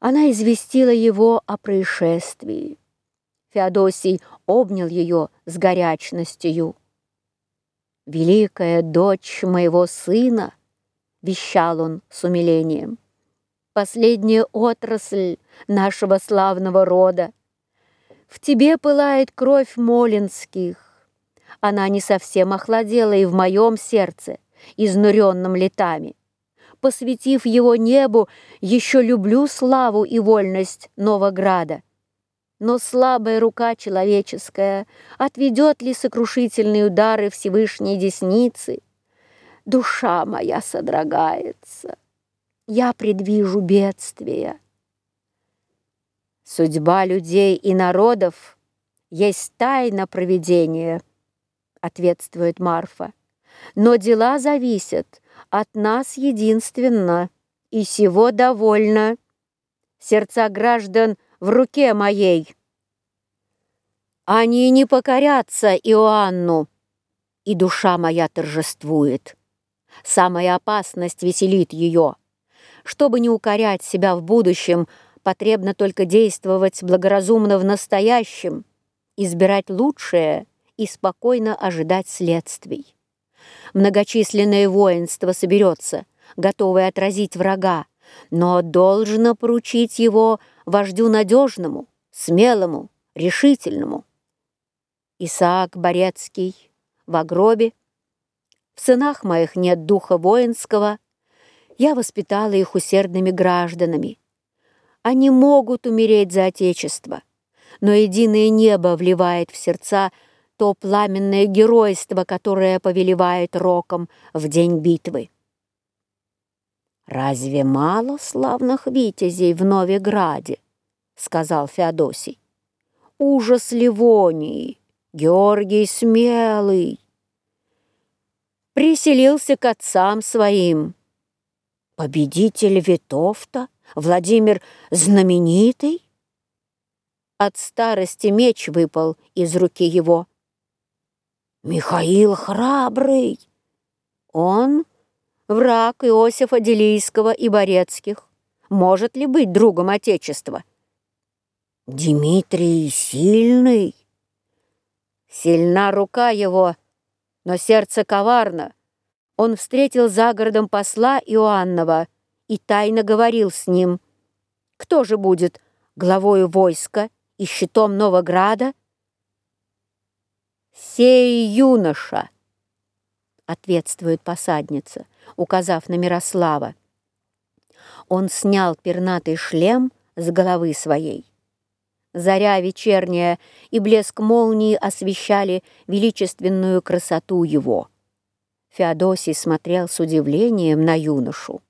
Она известила его о происшествии. Феодосий обнял ее с горячностью. «Великая дочь моего сына», — вещал он с умилением, «последняя отрасль нашего славного рода. В тебе пылает кровь молинских. Она не совсем охладела и в моем сердце, изнуренном летами посвятив его небу, еще люблю славу и вольность Новограда. Но слабая рука человеческая отведет ли сокрушительные удары Всевышней десницы? Душа моя содрогается, я предвижу бедствия. Судьба людей и народов есть тайна проведения, ответствует Марфа. Но дела зависят от нас единственно, и сего довольно. Сердца граждан в руке моей. Они не покорятся Иоанну, и душа моя торжествует. Самая опасность веселит ее. Чтобы не укорять себя в будущем, потребно только действовать благоразумно в настоящем, избирать лучшее и спокойно ожидать следствий многочисленное воинство соберется, готовое отразить врага, но должно поручить его вождю надежному, смелому, решительному. Исаак Борецкий в гробе. В сынах моих нет духа воинского, я воспитала их усердными гражданами. Они могут умереть за Отечество, но единое небо вливает в сердца то пламенное геройство, которое повелевает роком в день битвы. «Разве мало славных витязей в Новиграде?» — сказал Феодосий. «Ужас Ливонии, Георгий Смелый!» Приселился к отцам своим. Победитель Витовта, Владимир Знаменитый? От старости меч выпал из руки его. Михаил храбрый. Он враг Иосифа Делийского и Борецких. Может ли быть другом Отечества? Дмитрий сильный. Сильна рука его, но сердце коварно. Он встретил за городом посла Иоаннова и тайно говорил с ним. Кто же будет главою войска и щитом Новограда? «Сей юноша!» — ответствует посадница, указав на Мирослава. Он снял пернатый шлем с головы своей. Заря вечерняя и блеск молнии освещали величественную красоту его. Феодосий смотрел с удивлением на юношу.